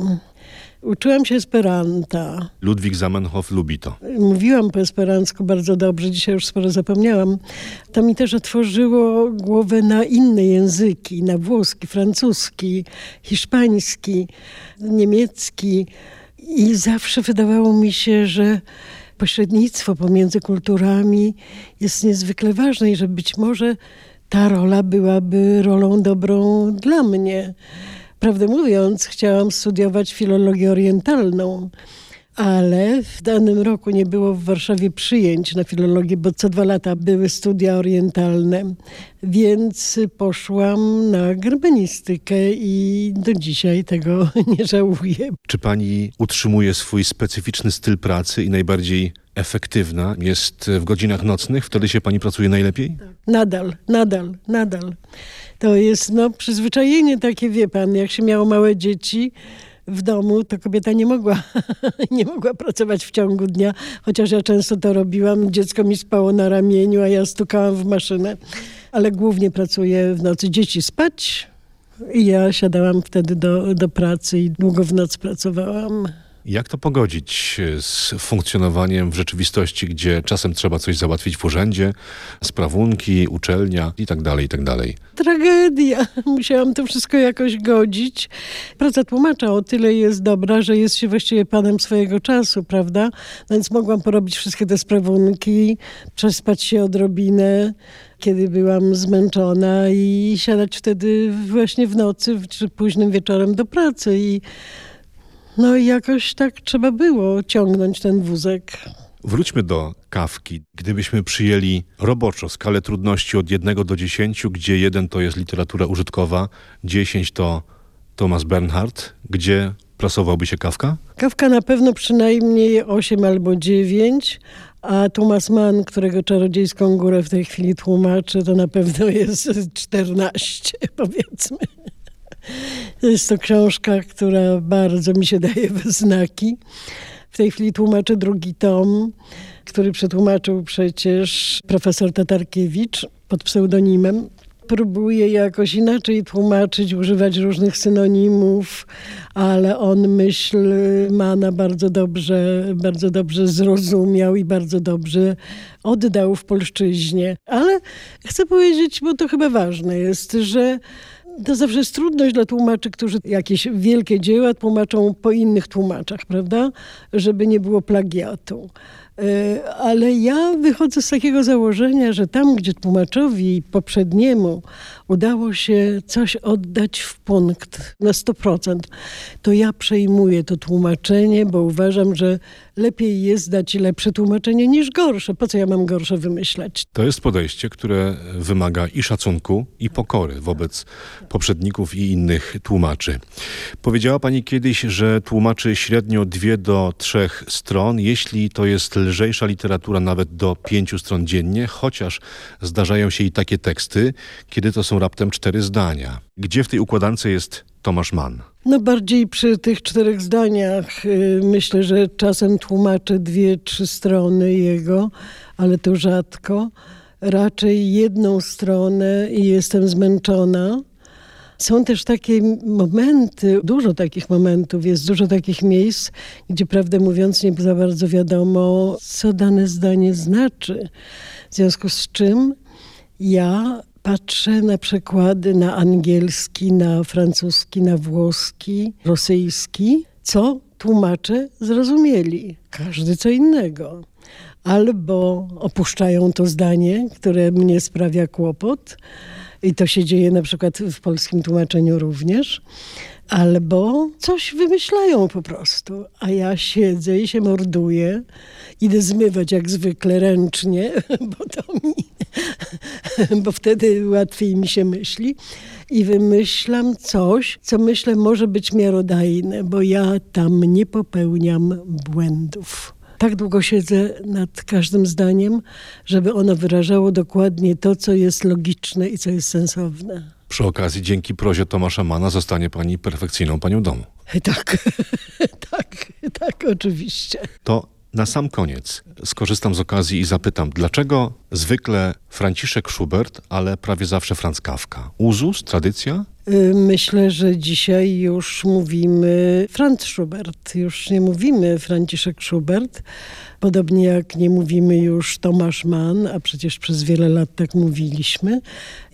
Uczyłam się esperanta. Ludwik Zamenhof lubi to. Mówiłam po esperancku bardzo dobrze, dzisiaj już sporo zapomniałam. To mi też otworzyło głowę na inne języki, na włoski, francuski, hiszpański, niemiecki. I zawsze wydawało mi się, że pośrednictwo pomiędzy kulturami jest niezwykle ważne i że być może ta rola byłaby rolą dobrą dla mnie. Prawdę mówiąc, chciałam studiować filologię orientalną, ale w danym roku nie było w Warszawie przyjęć na filologię, bo co dwa lata były studia orientalne, więc poszłam na gerbenistykę i do dzisiaj tego nie żałuję. Czy pani utrzymuje swój specyficzny styl pracy i najbardziej efektywna jest w godzinach nocnych? Wtedy się pani pracuje najlepiej? Nadal, nadal, nadal. To jest no, przyzwyczajenie takie, wie pan, jak się miało małe dzieci, w domu, to kobieta nie mogła, nie mogła pracować w ciągu dnia, chociaż ja często to robiłam. Dziecko mi spało na ramieniu, a ja stukałam w maszynę. Ale głównie pracuję w nocy. Dzieci spać i ja siadałam wtedy do, do pracy i długo w noc pracowałam. Jak to pogodzić z funkcjonowaniem w rzeczywistości, gdzie czasem trzeba coś załatwić w urzędzie, sprawunki, uczelnia itd., tak itd.? Tak Tragedia. Musiałam to wszystko jakoś godzić. Praca tłumacza o tyle jest dobra, że jest się właściwie panem swojego czasu, prawda? Więc mogłam porobić wszystkie te sprawunki, przespać się odrobinę kiedy byłam zmęczona i siadać wtedy właśnie w nocy czy późnym wieczorem do pracy i no i jakoś tak trzeba było ciągnąć ten wózek. Wróćmy do kawki. Gdybyśmy przyjęli roboczo skalę trudności od 1 do 10, gdzie 1 to jest literatura użytkowa, 10 to Thomas Bernhard, gdzie plasowałby się kawka? Kawka na pewno przynajmniej 8 albo 9, a Thomas Mann, którego czarodziejską górę w tej chwili tłumaczę, to na pewno jest 14, powiedzmy. Jest to książka, która bardzo mi się daje we znaki. W tej chwili tłumaczę drugi tom, który przetłumaczył przecież profesor Tatarkiewicz pod pseudonimem. Próbuję jakoś inaczej tłumaczyć, używać różnych synonimów, ale on myśl Mana bardzo dobrze, bardzo dobrze zrozumiał i bardzo dobrze oddał w polszczyźnie. Ale chcę powiedzieć, bo to chyba ważne jest, że to zawsze jest trudność dla tłumaczy, którzy jakieś wielkie dzieła tłumaczą po innych tłumaczach, prawda? Żeby nie było plagiatu. E, ale ja wychodzę z takiego założenia, że tam, gdzie tłumaczowi poprzedniemu udało się coś oddać w punkt na 100%, to ja przejmuję to tłumaczenie, bo uważam, że lepiej jest dać lepsze tłumaczenie niż gorsze. Po co ja mam gorsze wymyślać? To jest podejście, które wymaga i szacunku, i pokory wobec poprzedników i innych tłumaczy. Powiedziała pani kiedyś, że tłumaczy średnio dwie do trzech stron, jeśli to jest lżejsza literatura nawet do pięciu stron dziennie, chociaż zdarzają się i takie teksty, kiedy to są raptem cztery zdania. Gdzie w tej układance jest Tomasz Mann? No bardziej przy tych czterech zdaniach. Y, myślę, że czasem tłumaczę dwie, trzy strony jego, ale to rzadko. Raczej jedną stronę i jestem zmęczona. Są też takie momenty, dużo takich momentów, jest dużo takich miejsc, gdzie prawdę mówiąc nie za bardzo wiadomo, co dane zdanie znaczy. W związku z czym ja patrzę na przekłady na angielski, na francuski, na włoski, rosyjski, co tłumacze zrozumieli. Każdy co innego. Albo opuszczają to zdanie, które mnie sprawia kłopot, i to się dzieje na przykład w polskim tłumaczeniu również, albo coś wymyślają po prostu, a ja siedzę i się morduję, idę zmywać jak zwykle ręcznie, bo to mi, bo wtedy łatwiej mi się myśli. I wymyślam coś, co myślę może być miarodajne, bo ja tam nie popełniam błędów. Tak długo siedzę nad każdym zdaniem, żeby ono wyrażało dokładnie to, co jest logiczne i co jest sensowne. Przy okazji, dzięki prozie Tomasza Mana zostanie pani perfekcyjną panią domu. Tak, tak, tak, oczywiście. To na sam koniec skorzystam z okazji i zapytam, dlaczego zwykle Franciszek Schubert, ale prawie zawsze Franz Kafka? Uzus, tradycja? Y, myślę, że dzisiaj już mówimy Franz Schubert, już nie mówimy Franciszek Schubert, podobnie jak nie mówimy już Tomasz Mann, a przecież przez wiele lat tak mówiliśmy.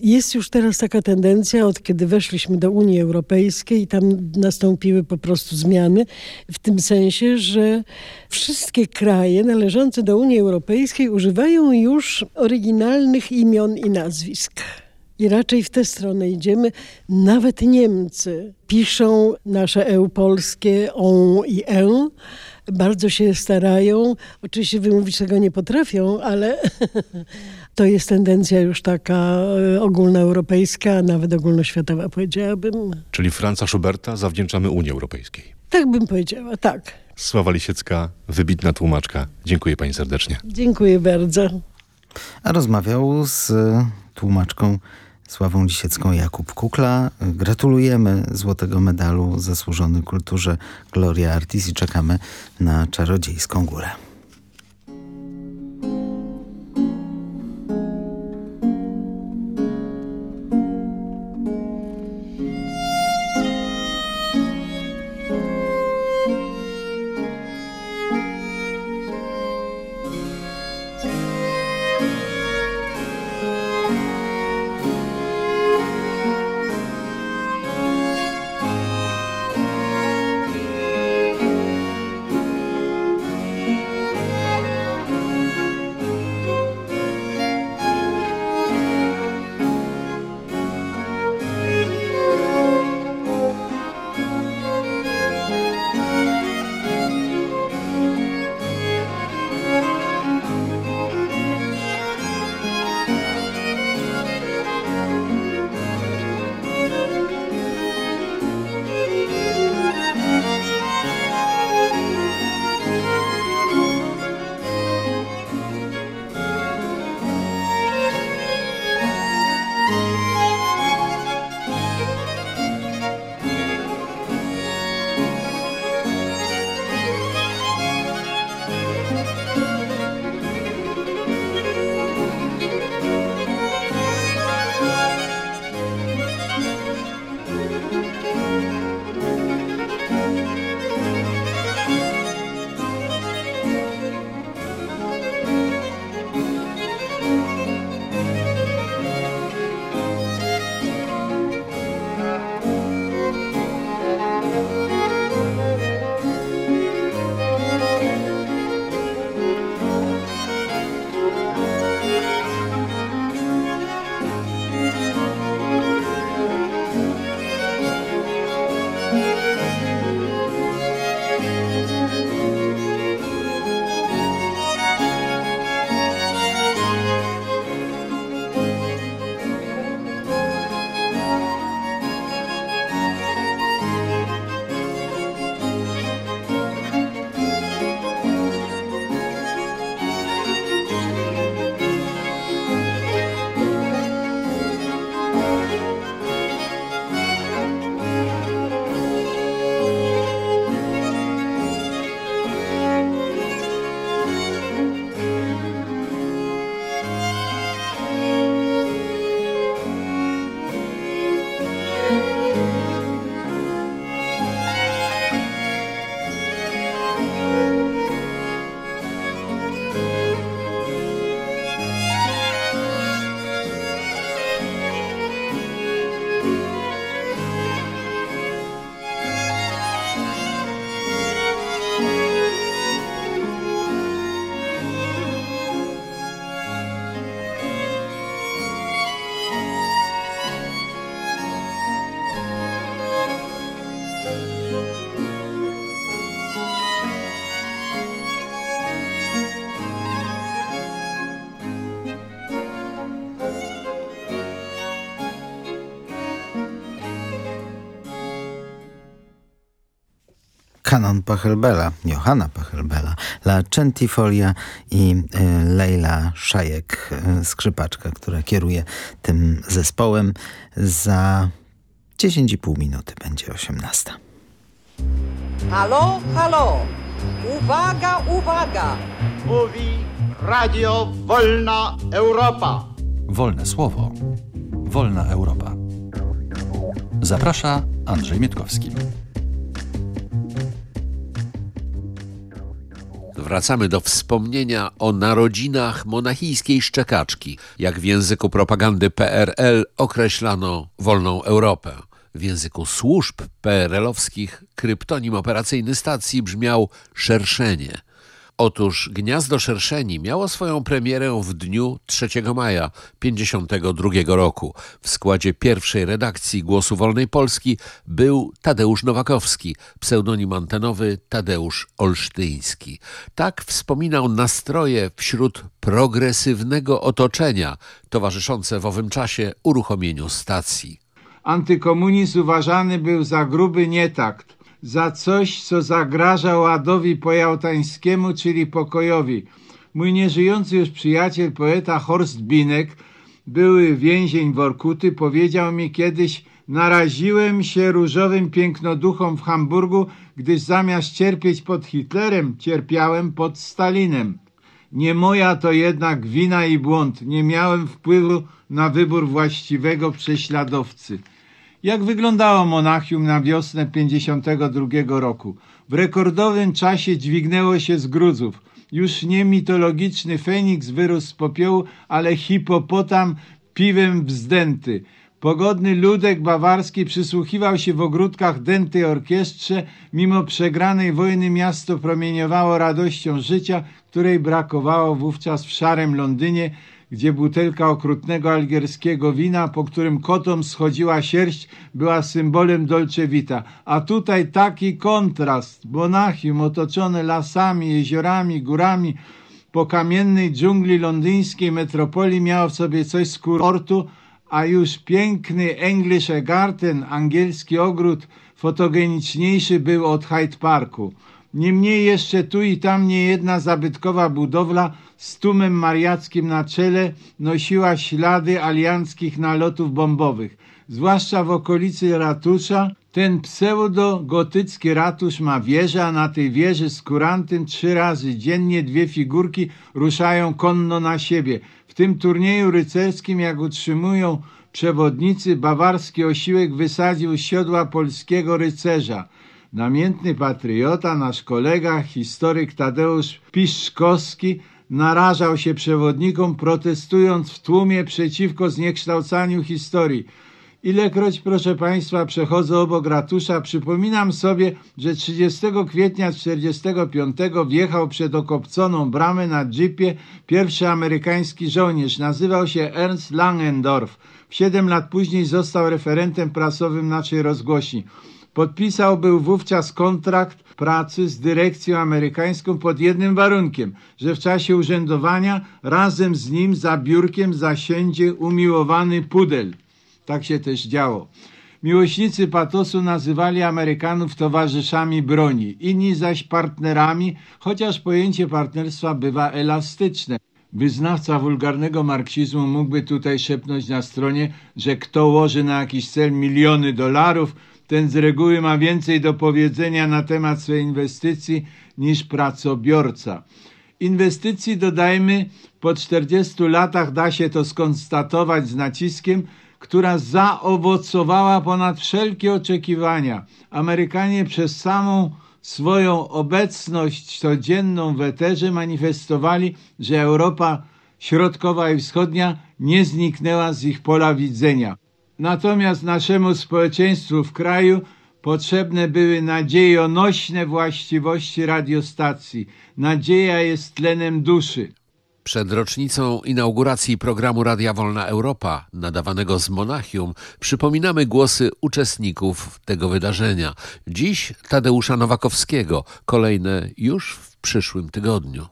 Jest już teraz taka tendencja, od kiedy weszliśmy do Unii Europejskiej tam nastąpiły po prostu zmiany, w tym sensie, że wszystkie kraje należące do Unii Europejskiej używają już oryginalnych imion i nazwisk. I raczej w tę stronę idziemy. Nawet Niemcy piszą nasze EU polskie on i e, bardzo się starają. Oczywiście wymówić tego nie potrafią, ale to jest tendencja już taka e, ogólnoeuropejska, a nawet ogólnoświatowa powiedziałabym. Czyli Franza Schuberta zawdzięczamy Unii Europejskiej. Tak bym powiedziała, tak. Sława Lisiecka, wybitna tłumaczka. Dziękuję pani serdecznie. Dziękuję bardzo. A rozmawiał z tłumaczką Sławą Lisiecką Jakub Kukla. Gratulujemy złotego medalu zasłużony kulturze Gloria Artis i czekamy na Czarodziejską Górę. Kanon Pachelbela, Johanna Pachelbela, La Centifolia i y, Leila Szajek, y, skrzypaczka, która kieruje tym zespołem. Za 10,5 minuty będzie 18. Halo, halo! Uwaga, uwaga! Mówi Radio Wolna Europa. Wolne słowo. Wolna Europa. Zaprasza Andrzej Mietkowski. Wracamy do wspomnienia o narodzinach monachijskiej szczekaczki, jak w języku propagandy PRL określano wolną Europę. W języku służb PRL-owskich kryptonim operacyjny stacji brzmiał szerszenie. Otóż Gniazdo Szerszeni miało swoją premierę w dniu 3 maja 1952 roku. W składzie pierwszej redakcji Głosu Wolnej Polski był Tadeusz Nowakowski, pseudonim antenowy Tadeusz Olsztyński. Tak wspominał nastroje wśród progresywnego otoczenia towarzyszące w owym czasie uruchomieniu stacji. Antykomunizm uważany był za gruby nietakt, za coś, co zagraża ładowi pojałtańskiemu, czyli pokojowi. Mój nieżyjący już przyjaciel, poeta Horst Binek, były więzień Workuty, powiedział mi kiedyś naraziłem się różowym pięknoduchom w Hamburgu, gdyż zamiast cierpieć pod Hitlerem, cierpiałem pod Stalinem. Nie moja to jednak wina i błąd. Nie miałem wpływu na wybór właściwego prześladowcy. Jak wyglądało Monachium na wiosnę 52 roku? W rekordowym czasie dźwignęło się z gruzów. Już nie mitologiczny Feniks wyrósł z popiołu, ale hipopotam piwem wzdęty. Pogodny ludek bawarski przysłuchiwał się w ogródkach dętej orkiestrze. Mimo przegranej wojny miasto promieniowało radością życia, której brakowało wówczas w szarym Londynie, gdzie butelka okrutnego algierskiego wina, po którym kotom schodziła sierść, była symbolem Dolce Vita. A tutaj taki kontrast. Monachium otoczone lasami, jeziorami, górami, po kamiennej dżungli londyńskiej metropolii miało w sobie coś z kurortu, a już piękny English Garden, angielski ogród, fotogeniczniejszy był od Hyde Parku. Niemniej jeszcze tu i tam niejedna zabytkowa budowla z tłumem mariackim na czele nosiła ślady alianckich nalotów bombowych. Zwłaszcza w okolicy ratusza ten pseudo-gotycki ratusz ma wieżę, a na tej wieży z kurantem trzy razy dziennie dwie figurki ruszają konno na siebie. W tym turnieju rycerskim, jak utrzymują przewodnicy, bawarski osiłek wysadził siodła polskiego rycerza. Namiętny patriota, nasz kolega, historyk Tadeusz Piszkowski narażał się przewodnikom, protestując w tłumie przeciwko zniekształcaniu historii. Ilekroć, proszę Państwa, przechodzę obok ratusza, przypominam sobie, że 30 kwietnia 1945 wjechał przed okopconą bramę na jeepie pierwszy amerykański żołnierz. Nazywał się Ernst Langendorf. Siedem lat później został referentem prasowym naszej rozgłośni. Podpisał był wówczas kontrakt pracy z dyrekcją amerykańską pod jednym warunkiem, że w czasie urzędowania razem z nim za biurkiem zasiędzie umiłowany pudel. Tak się też działo. Miłośnicy patosu nazywali Amerykanów towarzyszami broni, inni zaś partnerami, chociaż pojęcie partnerstwa bywa elastyczne. Wyznawca wulgarnego marksizmu mógłby tutaj szepnąć na stronie, że kto łoży na jakiś cel miliony dolarów, ten z reguły ma więcej do powiedzenia na temat swojej inwestycji niż pracobiorca. Inwestycji, dodajmy, po 40 latach da się to skonstatować z naciskiem, która zaowocowała ponad wszelkie oczekiwania. Amerykanie przez samą swoją obecność codzienną w eterze manifestowali, że Europa Środkowa i Wschodnia nie zniknęła z ich pola widzenia. Natomiast naszemu społeczeństwu w kraju potrzebne były nadziejonośne właściwości radiostacji. Nadzieja jest tlenem duszy. Przed rocznicą inauguracji programu Radia Wolna Europa, nadawanego z Monachium, przypominamy głosy uczestników tego wydarzenia. Dziś Tadeusza Nowakowskiego, kolejne już w przyszłym tygodniu.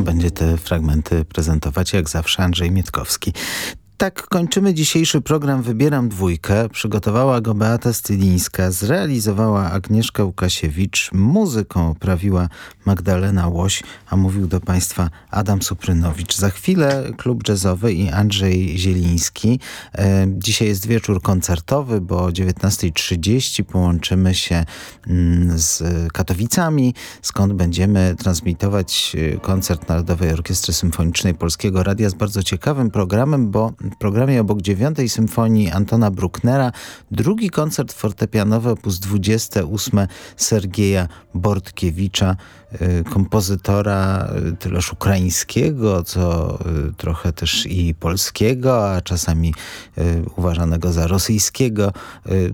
Będzie te fragmenty prezentować jak zawsze Andrzej Mietkowski. Tak kończymy dzisiejszy program Wybieram Dwójkę. Przygotowała go Beata Stylińska, zrealizowała Agnieszka Łukasiewicz, muzyką oprawiła Magdalena Łoś, a mówił do Państwa Adam Suprynowicz. Za chwilę klub jazzowy i Andrzej Zieliński. E, dzisiaj jest wieczór koncertowy, bo o 19.30 połączymy się mm, z Katowicami, skąd będziemy transmitować e, koncert Narodowej Orkiestry Symfonicznej Polskiego Radia z bardzo ciekawym programem, bo programie obok dziewiątej symfonii Antona Brucknera drugi koncert fortepianowy op. 28 Sergieja Bortkiewicza, kompozytora y, tyleż ukraińskiego, co y, trochę też i polskiego, a czasami uważanego za rosyjskiego.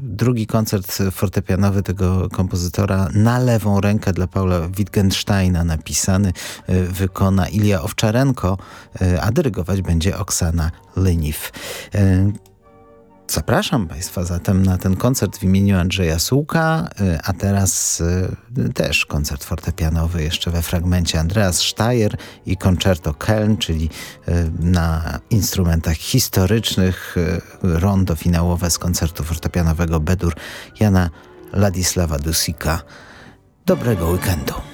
Drugi koncert fortepianowy tego kompozytora na lewą rękę dla Paula Wittgensteina napisany wykona Ilia Owczarenko, a dyrygować będzie Oksana Lyniw. Zapraszam Państwa zatem na ten koncert w imieniu Andrzeja Sułka, y, a teraz y, też koncert fortepianowy jeszcze we fragmencie Andreas Steyer i Concerto Köln, czyli y, na instrumentach historycznych rondo finałowe z koncertu fortepianowego Bedur Jana Ladisława Dusika. Dobrego weekendu.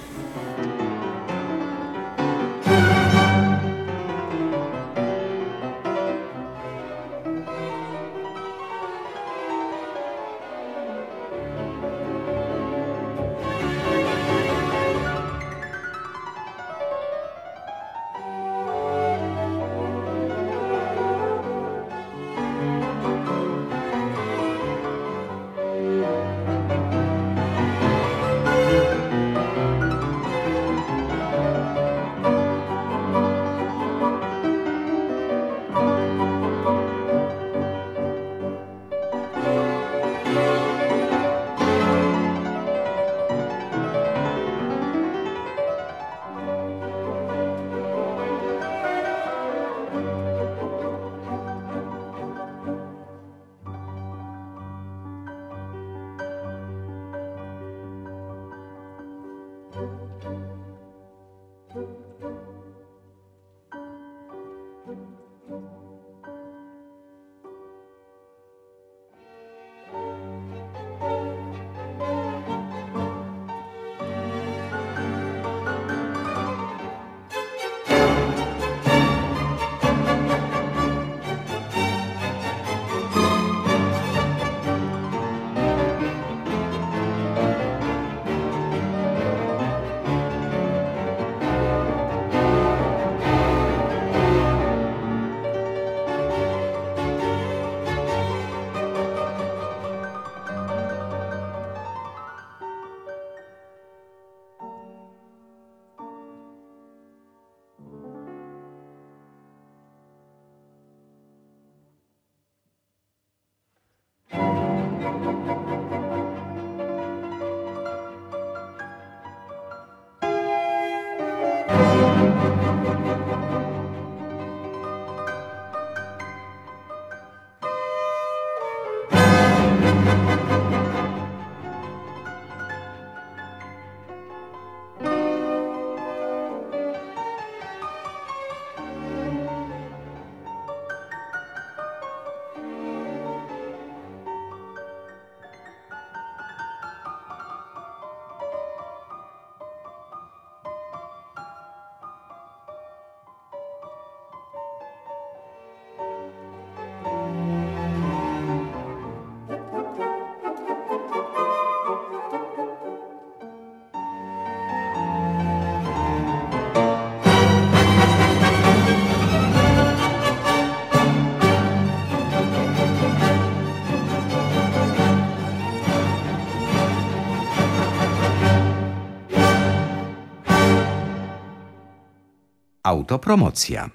Autopromocja.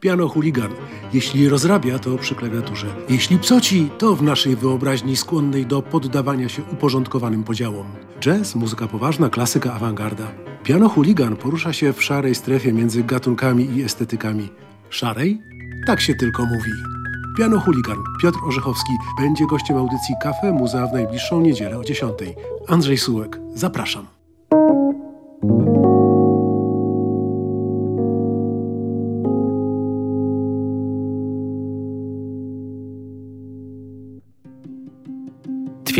Piano chuligan. Jeśli rozrabia, to przy klawiaturze. Jeśli psoci, to w naszej wyobraźni skłonnej do poddawania się uporządkowanym podziałom. Jazz, muzyka poważna, klasyka, awangarda. Piano chuligan porusza się w szarej strefie między gatunkami i estetykami. Szarej? Tak się tylko mówi. Piano Huligan Piotr Orzechowski będzie gościem audycji Kafe Muza w najbliższą niedzielę o 10. Andrzej Sułek, zapraszam.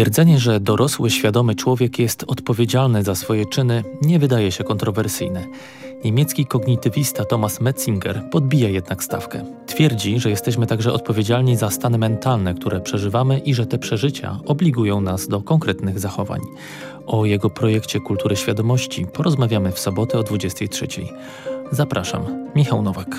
Twierdzenie, że dorosły, świadomy człowiek jest odpowiedzialny za swoje czyny, nie wydaje się kontrowersyjne. Niemiecki kognitywista Thomas Metzinger podbija jednak stawkę. Twierdzi, że jesteśmy także odpowiedzialni za stany mentalne, które przeżywamy i że te przeżycia obligują nas do konkretnych zachowań. O jego projekcie Kultury Świadomości porozmawiamy w sobotę o 23. Zapraszam, Michał Nowak.